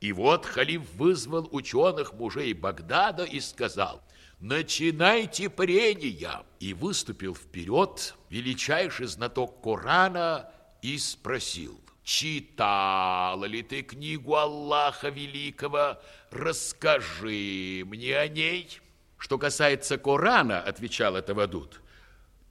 И вот халиф вызвал ученых мужей Багдада и сказал, «Начинайте прения!» И выступил вперед величайший знаток Корана и спросил, «Читала ли ты книгу Аллаха Великого? Расскажи мне о ней». Что касается Корана, отвечал Тавадут,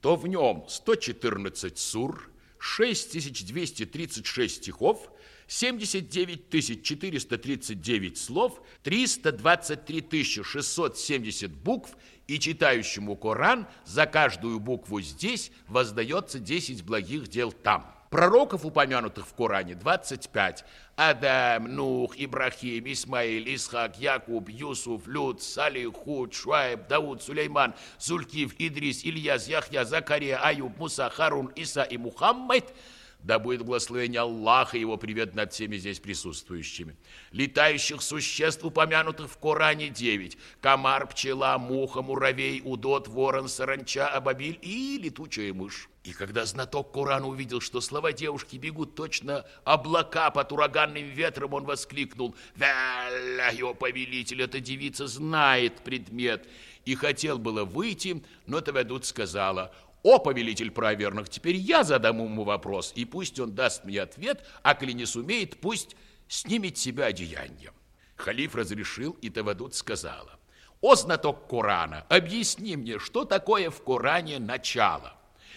то в нем 114 сур, 6236 стихов, 79 439 слов, 323 670 букв, и читающему Коран за каждую букву здесь воздается 10 благих дел там. Пророков, упомянутых в Коране, 25. Адам, Нух, Ибрахим, Исмаил, Исхак, Якуб, Юсуф, Люд, Салих, Худ, Шуайб, Дауд, Сулейман, Зулькив, Идрис, Ильяс, Яхья, Закария, Аюб, Муса, Харун, Иса и Мухаммад – да будет благословение Аллаха его привет над всеми здесь присутствующими. Летающих существ, упомянутых в Коране, девять. Комар, пчела, муха, муравей, удот, ворон, саранча, абабиль и летучая мышь. И когда знаток Корана увидел, что слова девушки бегут точно облака под ураганным ветром, он воскликнул, «Вялля, его повелитель, эта девица знает предмет!» И хотел было выйти, но Таведут сказала, «О, повелитель правоверных, теперь я задам ему вопрос, и пусть он даст мне ответ, а коли не сумеет, пусть снимет себя одеяние». Халиф разрешил, и Тавадут сказала, «О, знаток Корана, объясни мне, что такое в Коране начало?»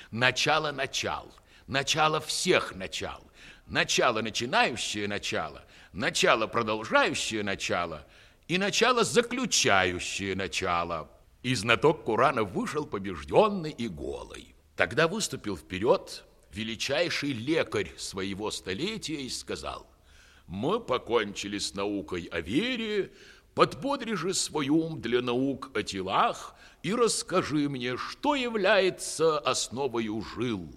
«Начало начал, начало всех начал, начало начинающее начало, начало продолжающее начало и начало заключающее начало». И знаток Курана вышел побежденный и голый. Тогда выступил вперед величайший лекарь своего столетия и сказал, «Мы покончили с наукой о вере, подбодри же свой ум для наук о телах и расскажи мне, что является основою жил».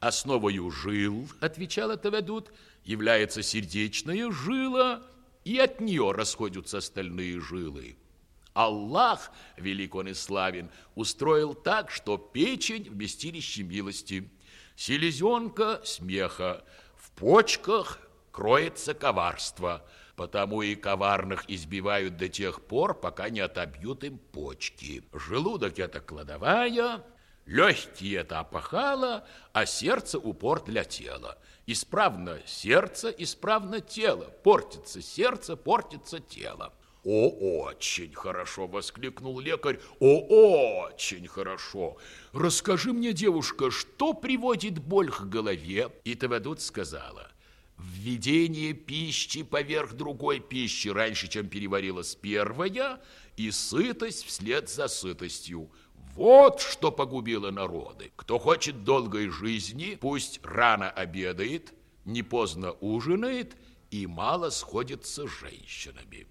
«Основою жил, — отвечал Таведут, — является сердечная жила, и от нее расходятся остальные жилы». Аллах, велик он и славен, устроил так, что печень – вместилище милости, селезенка – смеха, в почках кроется коварство, потому и коварных избивают до тех пор, пока не отобьют им почки. Желудок – это кладовая, легкие – это опахало, а сердце – упор для тела. Исправно сердце, исправно тело, портится сердце, портится тело. «О, очень хорошо!» – воскликнул лекарь. «О, очень хорошо! Расскажи мне, девушка, что приводит боль к голове?» И Тавадут сказала, «Введение пищи поверх другой пищи раньше, чем переварилась первая, и сытость вслед за сытостью. Вот что погубило народы. Кто хочет долгой жизни, пусть рано обедает, не поздно ужинает и мало сходится с женщинами».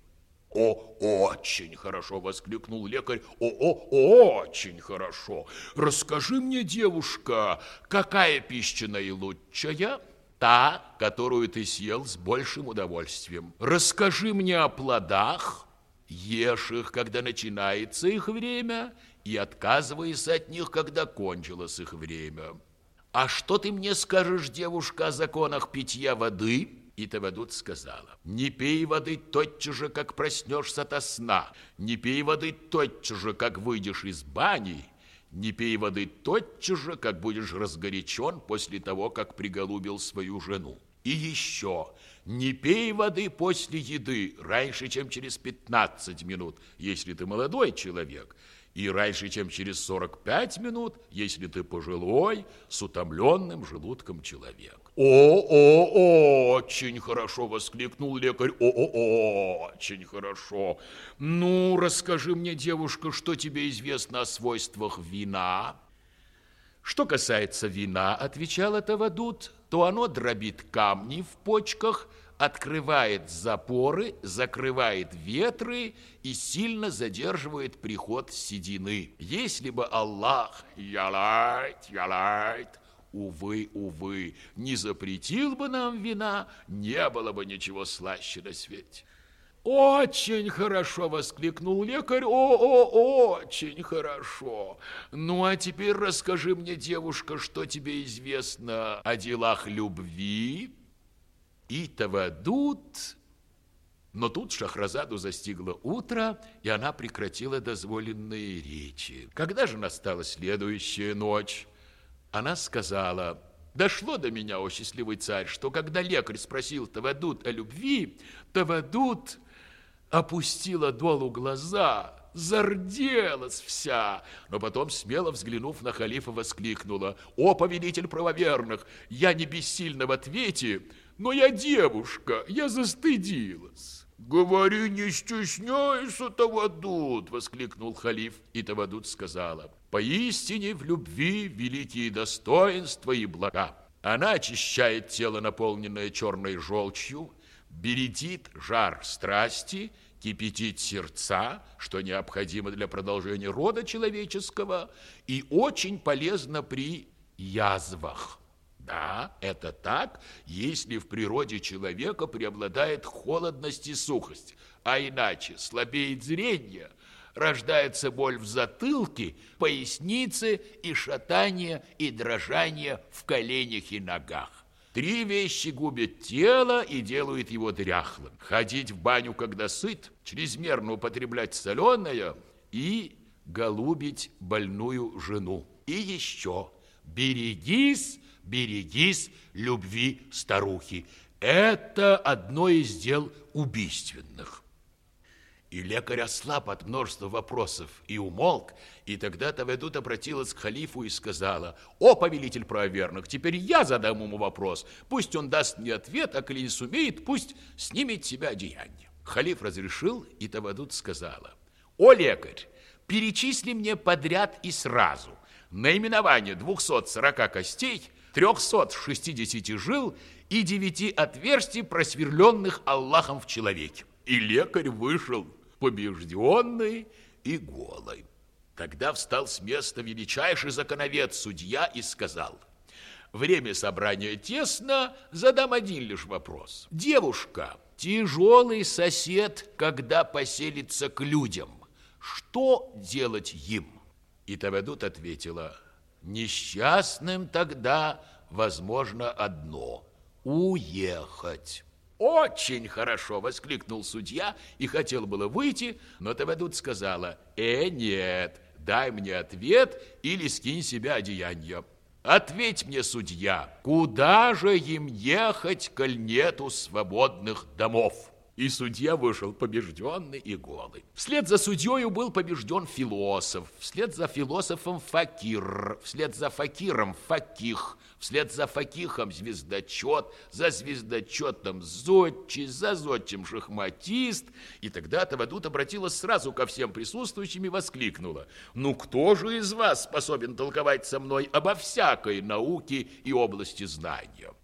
«О, очень хорошо!» – воскликнул лекарь. «О, о, очень хорошо! Расскажи мне, девушка, какая пища наилучшая?» «Та, которую ты съел с большим удовольствием. Расскажи мне о плодах, ешь их, когда начинается их время, и отказывайся от них, когда кончилось их время. А что ты мне скажешь, девушка, о законах питья воды?» И Тавадут сказала, не пей воды тотчас же, как проснешься от сна, не пей воды тотчас же, как выйдешь из бани, не пей воды тотчас же, как будешь разгорячен после того, как приголубил свою жену. И еще, не пей воды после еды раньше, чем через 15 минут, если ты молодой человек, и раньше, чем через 45 минут, если ты пожилой, с утомленным желудком человек. «О, о, очень хорошо!» – воскликнул лекарь. «О, о, очень хорошо! Ну, расскажи мне, девушка, что тебе известно о свойствах вина?» «Что касается вина, – отвечал это Тавадут, – то оно дробит камни в почках, открывает запоры, закрывает ветры и сильно задерживает приход седины. Если бы Аллах, ялайт, ялайт, Увы, увы, не запретил бы нам вина, не было бы ничего слаще на свете. «Очень хорошо!» — воскликнул лекарь. «О-о, очень хорошо! Ну, а теперь расскажи мне, девушка, что тебе известно о делах любви?» И Тавадут Но тут Шахразаду застигло утро, и она прекратила дозволенные речи. Когда же настала следующая ночь, она сказала, «Дошло до меня, о счастливый царь, что когда лекарь спросил Тавадут о любви, Тавадут опустила долу глаза, зарделась вся, но потом, смело взглянув на халифа, воскликнула, «О, повелитель правоверных, я не бессильна в ответе, но я девушка, я застыдилась». «Говори, не стесняйся, Тавадут!» — воскликнул халиф, и Тавадут сказала, «Поистине в любви великие достоинства и блага. Она очищает тело, наполненное черной желчью, бередит жар страсти, кипятит сердца, что необходимо для продолжения рода человеческого, и очень полезно при язвах». Да, это так, если в природе человека преобладает холодность и сухость, а иначе слабеет зрение, рождается боль в затылке, пояснице и шатание и дрожание в коленях и ногах. Три вещи губят тело и делают его дряхлым. Ходить в баню, когда сыт, чрезмерно употреблять соленое и голубить больную жену. И еще берегись берегись любви старухи. Это одно из дел убийственных. И лекарь ослаб от множества вопросов и умолк, и тогда Таведут обратилась к халифу и сказала, «О, повелитель правоверных, теперь я задам ему вопрос. Пусть он даст мне ответ, а коли не сумеет, пусть снимет себя одеяние». Халиф разрешил, и Таведут сказала, «О, лекарь, перечисли мне подряд и сразу наименование 240 костей – 360 жил и 9 отверстий, просверленных Аллахом в человеке. И лекарь вышел побежденный и голый. Тогда встал с места величайший законовед судья и сказал, время собрания тесно, задам один лишь вопрос. Девушка, тяжелый сосед, когда поселится к людям, что делать им? И Таведут ответила, Несчастным тогда возможно одно – уехать. «Очень хорошо!» – воскликнул судья и хотел было выйти, но Таведут сказала, «Э, нет, дай мне ответ или скинь себя одеяние». «Ответь мне, судья, куда же им ехать, коль нету свободных домов?» И судья вышел побежденный и голый. Вслед за судьей был побежден философ, вслед за философом факир, вслед за факиром факих, вслед за факихом звездочет, за звездочетом зодчий, за зодчим шахматист. И тогда Тавадут обратилась сразу ко всем присутствующим и воскликнула. «Ну кто же из вас способен толковать со мной обо всякой науке и области знания?»